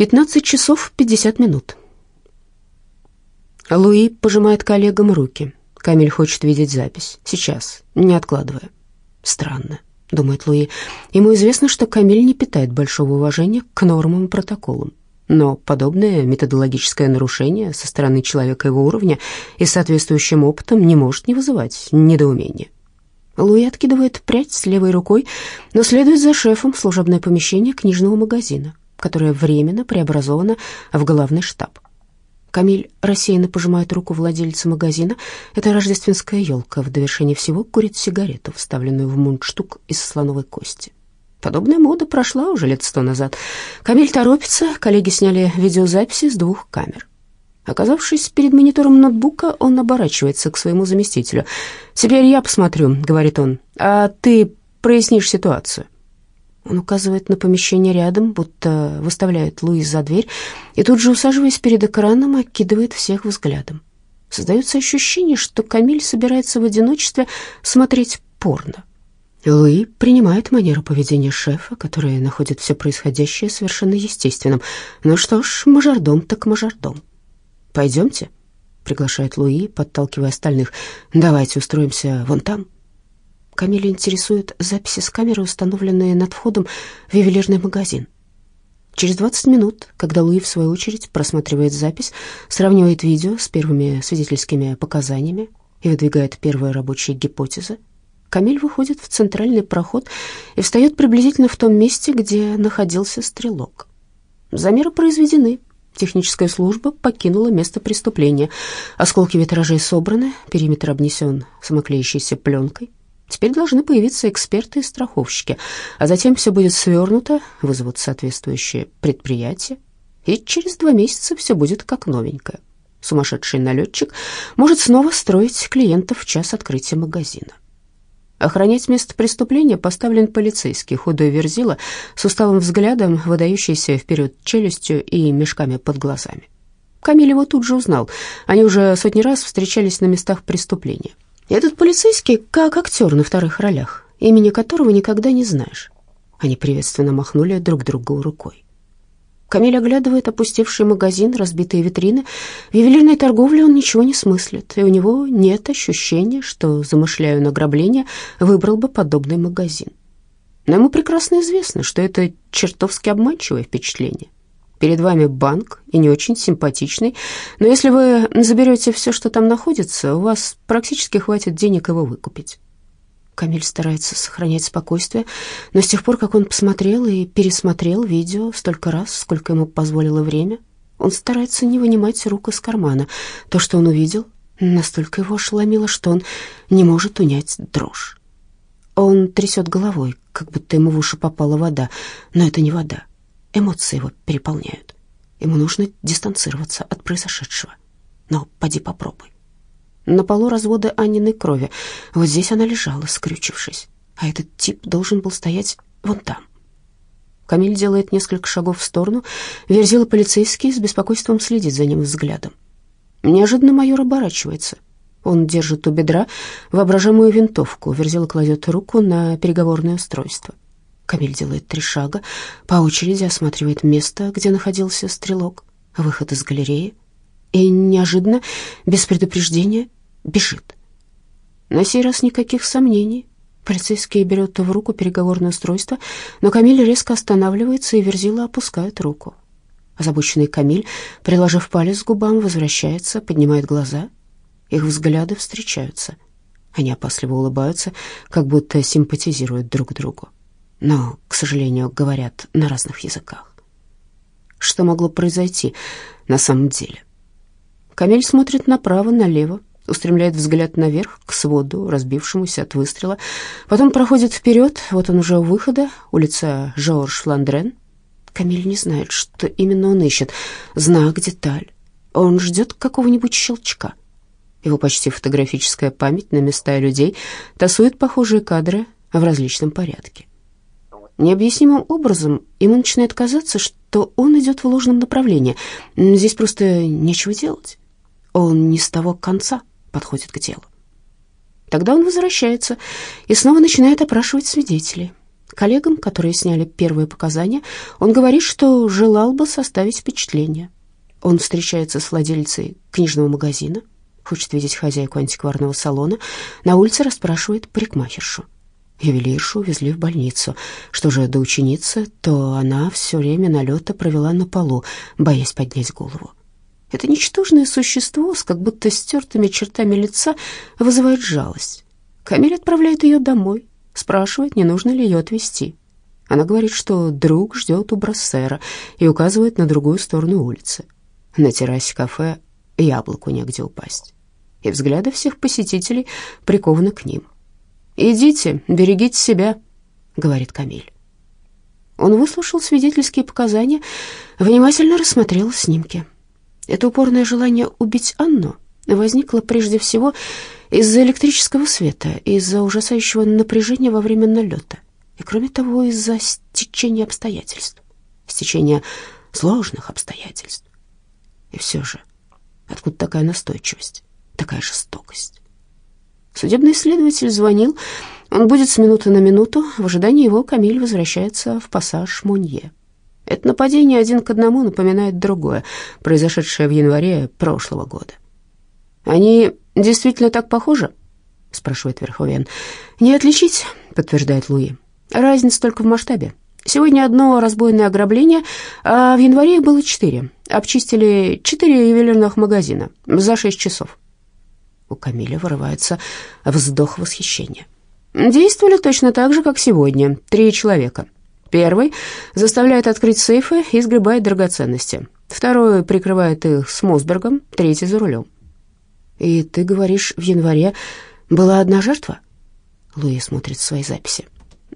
15 часов 50 минут. Луи пожимает коллегам руки. Камиль хочет видеть запись. Сейчас, не откладывая. Странно, думает Луи. Ему известно, что Камиль не питает большого уважения к нормам и протоколам. Но подобное методологическое нарушение со стороны человека его уровня и соответствующим опытом не может не вызывать недоумения. Луи откидывает прядь с левой рукой, но следует за шефом в служебное помещение книжного магазина которая временно преобразована в главный штаб. Камиль рассеянно пожимает руку владельца магазина. Это рождественская елка. В довершение всего курит сигарету, вставленную в мундштук из слоновой кости. Подобная мода прошла уже лет сто назад. Камиль торопится, коллеги сняли видеозаписи с двух камер. Оказавшись перед монитором ноутбука, он оборачивается к своему заместителю. «Теперь я посмотрю», — говорит он, — «а ты прояснишь ситуацию». Он указывает на помещение рядом, будто выставляет Луис за дверь, и тут же, усаживаясь перед экраном, окидывает всех взглядом. Создается ощущение, что Камиль собирается в одиночестве смотреть порно. Луи принимает манеру поведения шефа, который находит все происходящее совершенно естественным. Ну что ж, мажордом так мажордом. «Пойдемте», — приглашает Луи, подталкивая остальных. «Давайте устроимся вон там». Камиля интересуют записи с камеры, установленные над входом в ювелирный магазин. Через 20 минут, когда Луи, в свою очередь, просматривает запись, сравнивает видео с первыми свидетельскими показаниями и выдвигает первые рабочие гипотезы, Камиль выходит в центральный проход и встает приблизительно в том месте, где находился стрелок. Замеры произведены. Техническая служба покинула место преступления. Осколки витражей собраны, периметр обнесен самоклеящейся пленкой. Теперь должны появиться эксперты и страховщики, а затем все будет свернуто, вызовут соответствующие предприятия, и через два месяца все будет как новенькое. Сумасшедший налетчик может снова строить клиентов в час открытия магазина. Охранять место преступления поставлен полицейский, худой верзила, с усталым взглядом, выдающийся вперед челюстью и мешками под глазами. Камиль его тут же узнал. Они уже сотни раз встречались на местах преступления. Этот полицейский как актер на вторых ролях, имени которого никогда не знаешь. Они приветственно махнули друг другу рукой. Камиль оглядывает опустевший магазин, разбитые витрины. В ювелирной торговле он ничего не смыслит, и у него нет ощущения, что, замышляя награбление, выбрал бы подобный магазин. Но ему прекрасно известно, что это чертовски обманчивое впечатление. Перед вами банк, и не очень симпатичный, но если вы заберете все, что там находится, у вас практически хватит денег его выкупить. Камиль старается сохранять спокойствие, но с тех пор, как он посмотрел и пересмотрел видео столько раз, сколько ему позволило время, он старается не вынимать рук из кармана. То, что он увидел, настолько его ошеломило, что он не может унять дрожь. Он трясет головой, как будто ему в уши попала вода, но это не вода. Эмоции его переполняют. Ему нужно дистанцироваться от произошедшего. Но поди попробуй. На полу развода Анниной крови. Вот здесь она лежала, скрючившись. А этот тип должен был стоять вон там. Камиль делает несколько шагов в сторону. Верзила полицейский с беспокойством следит за ним взглядом. Неожиданно майор оборачивается. Он держит у бедра воображаемую винтовку. Верзила кладет руку на переговорное устройство. Камиль делает три шага, по очереди осматривает место, где находился стрелок, выход из галереи, и неожиданно, без предупреждения, бежит. На сей раз никаких сомнений. Полицейский берет в руку переговорное устройство, но Камиль резко останавливается, и Верзила опускает руку. Озабоченный Камиль, приложив палец к губам, возвращается, поднимает глаза. Их взгляды встречаются. Они опасливо улыбаются, как будто симпатизируют друг другу но, к сожалению, говорят на разных языках. Что могло произойти на самом деле? Камель смотрит направо, налево, устремляет взгляд наверх, к своду, разбившемуся от выстрела. Потом проходит вперед, вот он уже у выхода, улица Жорж Фландрен. Камиль не знает, что именно он ищет. Знак, деталь. Он ждет какого-нибудь щелчка. Его почти фотографическая память на места и людей тасует похожие кадры в различном порядке. Необъяснимым образом ему начинает казаться, что он идет в ложном направлении. Здесь просто нечего делать. Он не с того конца подходит к делу. Тогда он возвращается и снова начинает опрашивать свидетелей. Коллегам, которые сняли первые показания, он говорит, что желал бы составить впечатление. Он встречается с владельцей книжного магазина, хочет видеть хозяйку антикварного салона, на улице расспрашивает парикмахершу. Ювелиршу увезли в больницу. Что же до ученицы, то она все время налета провела на полу, боясь поднять голову. Это ничтожное существо с как будто стертыми чертами лица вызывает жалость. Камиль отправляет ее домой, спрашивает, не нужно ли ее отвезти. Она говорит, что друг ждет у Брассера и указывает на другую сторону улицы. На террасе кафе яблоку негде упасть. И взгляды всех посетителей прикованы к ним. «Идите, берегите себя», — говорит Камиль. Он выслушал свидетельские показания, внимательно рассмотрел снимки. Это упорное желание убить Анну возникло прежде всего из-за электрического света, из-за ужасающего напряжения во время налета, и, кроме того, из-за стечения обстоятельств, стечения сложных обстоятельств. И все же, откуда такая настойчивость, такая жестокость? Судебный следователь звонил, он будет с минуты на минуту, в ожидании его Камиль возвращается в пассаж Монье. Это нападение один к одному напоминает другое, произошедшее в январе прошлого года. «Они действительно так похожи?» — спрашивает Верховен. «Не отличить», — подтверждает Луи. «Разница только в масштабе. Сегодня одно разбойное ограбление, а в январе их было четыре. Обчистили четыре ювелирных магазина за шесть часов». У Камиля вырывается вздох восхищения. «Действовали точно так же, как сегодня. Три человека. Первый заставляет открыть сейфы и сгребает драгоценности. Второй прикрывает их с Мосбергом, третий за рулем. «И ты говоришь, в январе была одна жертва?» Луи смотрит свои записи.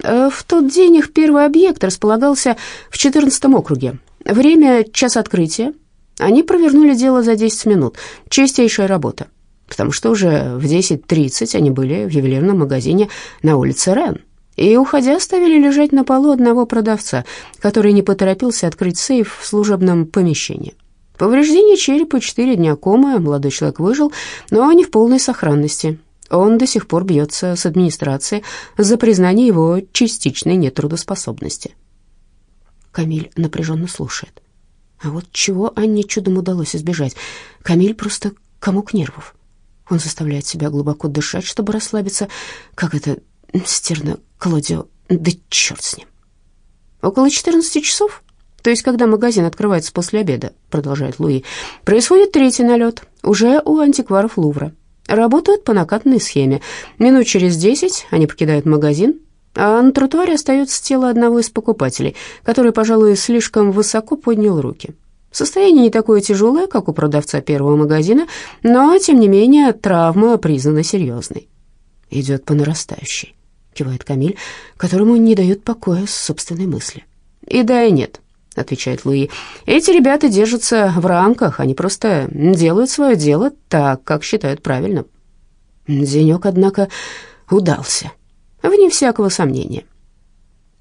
«Э, «В тот день их первый объект располагался в 14 округе. Время — час открытия. Они провернули дело за 10 минут. Чистейшая работа. Потому что уже в 10.30 они были в ювелирном магазине на улице Рен. И, уходя, оставили лежать на полу одного продавца, который не поторопился открыть сейф в служебном помещении. Повреждение черепа, четыре дня комы, молодой человек выжил, но не в полной сохранности. Он до сих пор бьется с администрацией за признание его частичной нетрудоспособности. Камиль напряженно слушает. А вот чего Анне чудом удалось избежать? Камиль просто комок нервов. Он заставляет себя глубоко дышать, чтобы расслабиться. Как это стерно Клодио, да черт с ним. Около 14 часов то есть, когда магазин открывается после обеда, продолжает Луи, происходит третий налет, уже у антикваров Лувра. Работают по накатанной схеме. Минут через десять они покидают магазин, а на тротуаре остается тело одного из покупателей, который, пожалуй, слишком высоко поднял руки. Состояние не такое тяжелое, как у продавца первого магазина, но, тем не менее, травма признана серьезной. «Идет по нарастающей», — кивает Камиль, которому не дает покоя собственной мысли. «И да, и нет. — отвечает Луи. «Эти ребята держатся в рамках, они просто делают свое дело так, как считают правильным». Денек, однако, удался, вне всякого сомнения.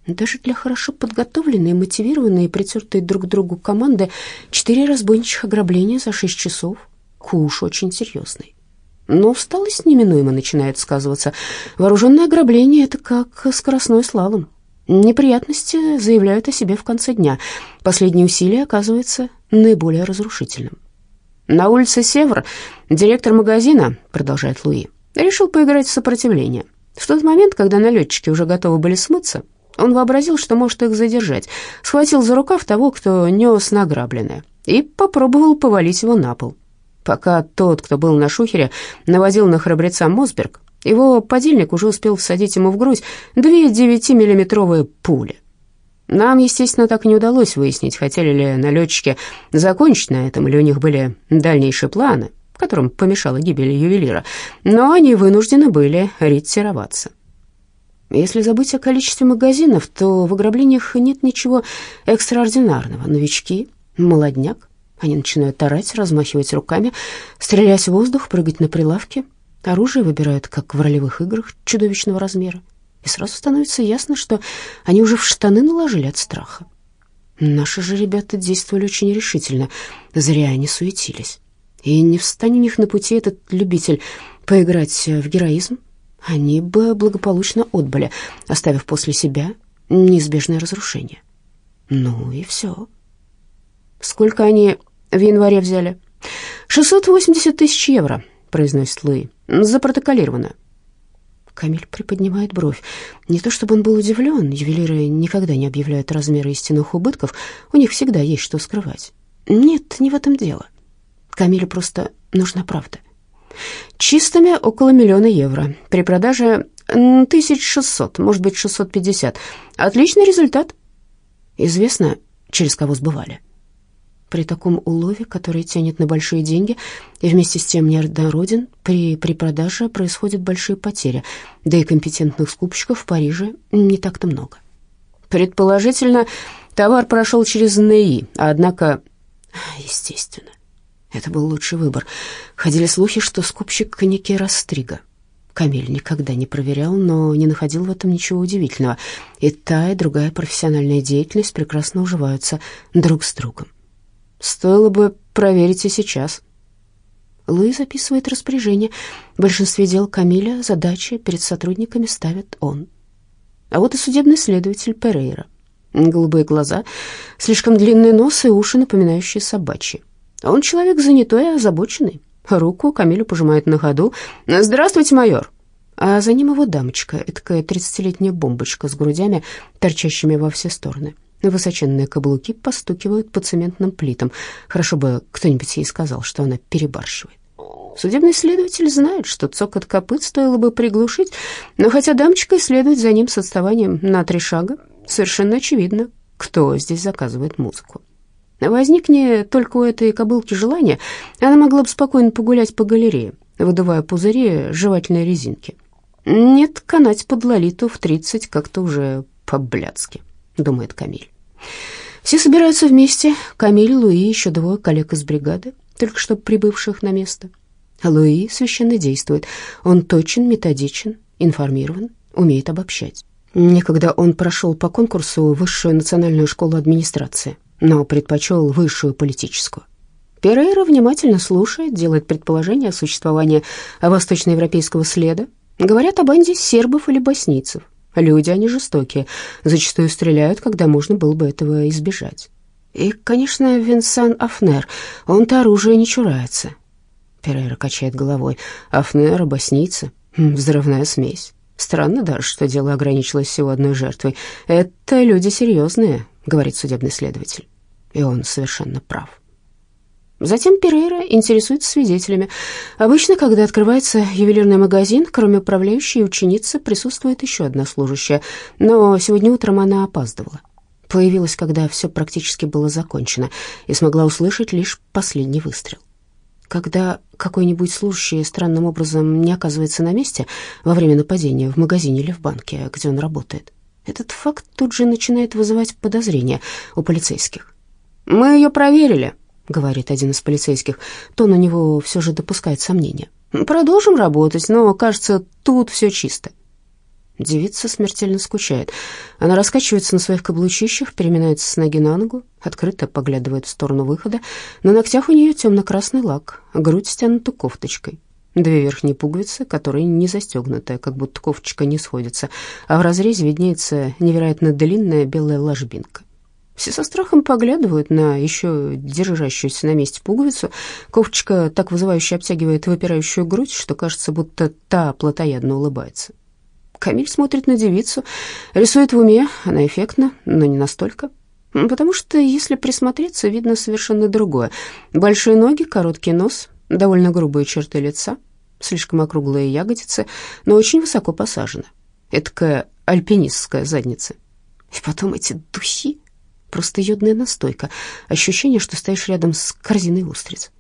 Даже для хорошо подготовленной, мотивированной и притертой друг к другу команды четыре разбойничьих ограбления за шесть часов — куш очень серьезный. Но усталость неминуемо начинает сказываться. Вооруженное ограбление — это как скоростной слалом. Неприятности заявляют о себе в конце дня. Последнее усилие оказывается наиболее разрушительным. На улице Север директор магазина, продолжает Луи, решил поиграть в сопротивление. В тот момент, когда налетчики уже готовы были смыться, он вообразил, что может их задержать, схватил за рукав того, кто нес награбленное, и попробовал повалить его на пол. Пока тот, кто был на шухере, наводил на храбреца Мосберг, его подельник уже успел всадить ему в грудь две девятимиллиметровые пули. Нам, естественно, так и не удалось выяснить, хотели ли налетчики закончить на этом, или у них были дальнейшие планы, которым помешала гибель ювелира, но они вынуждены были ретироваться. Если забыть о количестве магазинов, то в ограблениях нет ничего экстраординарного. Новички, молодняк, они начинают орать, размахивать руками, стрелять в воздух, прыгать на прилавки, Оружие выбирают, как в ролевых играх, чудовищного размера. И сразу становится ясно, что они уже в штаны наложили от страха. Наши же ребята действовали очень решительно. Зря они суетились. И не встань у них на пути этот любитель поиграть в героизм, они бы благополучно отбыли, оставив после себя неизбежное разрушение. Ну и все. Сколько они в январе взяли? 680 тысяч евро, произносит Луи. Запротоколировано. Камиль приподнимает бровь. Не то чтобы он был удивлен, ювелиры никогда не объявляют размеры истинных убытков, у них всегда есть что скрывать. Нет, не в этом дело. Камилю просто нужна правда. Чистыми около миллиона евро. При продаже 1600, может быть, 650. Отличный результат. Известно, через кого сбывали. При таком улове, который тянет на большие деньги и вместе с тем неоднороден, при, при продаже происходят большие потери, да и компетентных скупщиков в Париже не так-то много. Предположительно, товар прошел через НИИ, однако, естественно, это был лучший выбор. Ходили слухи, что скупщик коньяки Растрига. Камиль никогда не проверял, но не находил в этом ничего удивительного. И та, и другая профессиональная деятельность прекрасно уживаются друг с другом. Стоило бы проверить и сейчас. Луи записывает распоряжение. В большинстве дел Камиля задачи перед сотрудниками ставит он. А вот и судебный следователь Перейра. Голубые глаза, слишком длинный нос и уши, напоминающие собачьи. Он человек занятой и озабоченный. Руку Камилю пожимает на ходу. «Здравствуйте, майор!» А за ним его дамочка, такая тридцатилетняя бомбочка с грудями, торчащими во все стороны. Высоченные каблуки постукивают по цементным плитам. Хорошо бы кто-нибудь ей сказал, что она перебарщивает. Судебный следователь знает, что цокот копыт стоило бы приглушить, но хотя дамочка исследует за ним с отставанием на три шага, совершенно очевидно, кто здесь заказывает музыку. Возникне только у этой кобылки желание, она могла бы спокойно погулять по галерее, выдувая пузыри жевательной резинки. Нет, канать под Лолиту в тридцать как-то уже по-блядски, думает Камиль. Все собираются вместе. Камиль, Луи, еще двое коллег из бригады, только что прибывших на место. Луи священно действует. Он точен, методичен, информирован, умеет обобщать. Некогда он прошел по конкурсу высшую национальную школу администрации, но предпочел высшую политическую. Перейра внимательно слушает, делает предположения о существовании восточноевропейского следа. Говорят о банде сербов или боснийцев. Люди, они жестокие, зачастую стреляют, когда можно было бы этого избежать. И, конечно, Винсан Афнер, он-то оружие не чурается. Перейра качает головой. Афнер, боснийцы, хм, взрывная смесь. Странно даже, что дело ограничилось всего одной жертвой. Это люди серьезные, говорит судебный следователь. И он совершенно прав. Затем Перейра интересуется свидетелями. Обычно, когда открывается ювелирный магазин, кроме управляющей и ученицы, присутствует еще одна служащая, но сегодня утром она опаздывала. Появилась, когда все практически было закончено, и смогла услышать лишь последний выстрел. Когда какой-нибудь служащий странным образом не оказывается на месте во время нападения в магазине или в банке, где он работает, этот факт тут же начинает вызывать подозрения у полицейских. «Мы ее проверили», — говорит один из полицейских, то на него все же допускает сомнения. «Продолжим работать, но, кажется, тут все чисто». Девица смертельно скучает. Она раскачивается на своих каблучищах, переминается с ноги на ногу, открыто поглядывает в сторону выхода. На ногтях у нее темно-красный лак, грудь стянута кофточкой. Две верхние пуговицы, которые не застегнуты, как будто кофточка не сходится, а в разрезе виднеется невероятно длинная белая ложбинка. Все со страхом поглядывают на еще держащуюся на месте пуговицу. Кофточка так вызывающе обтягивает выпирающую грудь, что кажется, будто та плотоядно улыбается. Камиль смотрит на девицу, рисует в уме, она эффектна, но не настолько. Потому что, если присмотреться, видно совершенно другое. Большие ноги, короткий нос, довольно грубые черты лица, слишком округлые ягодицы, но очень высоко посажены. Эдакая альпинистская задница. И потом эти духи просто йодная настойка. Ощущение, что стоишь рядом с корзиной устриц.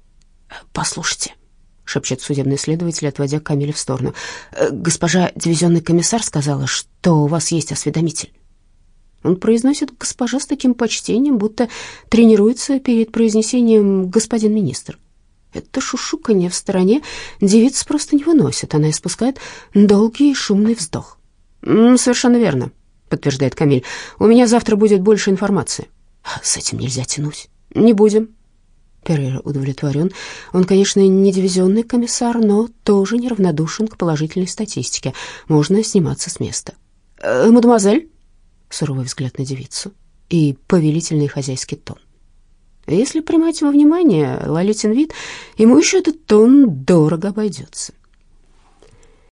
«Послушайте», — шепчет судебный следователь, отводя Камиля в сторону. «Э, «Госпожа дивизионный комиссар сказала, что у вас есть осведомитель». Он произносит «госпожа» с таким почтением, будто тренируется перед произнесением «господин министр». Это шушуканье в стороне девица просто не выносит. Она испускает долгий шумный вздох. «Совершенно верно», подтверждает Камиль. «У меня завтра будет больше информации». «С этим нельзя тянуть». «Не будем». Перейра удовлетворен. Он, конечно, не дивизионный комиссар, но тоже неравнодушен к положительной статистике. Можно сниматься с места. «Э, «Мадемуазель?» суровый взгляд на девицу и повелительный хозяйский тон. Если принимать во внимание Лолитин вид, ему еще этот тон дорого обойдется.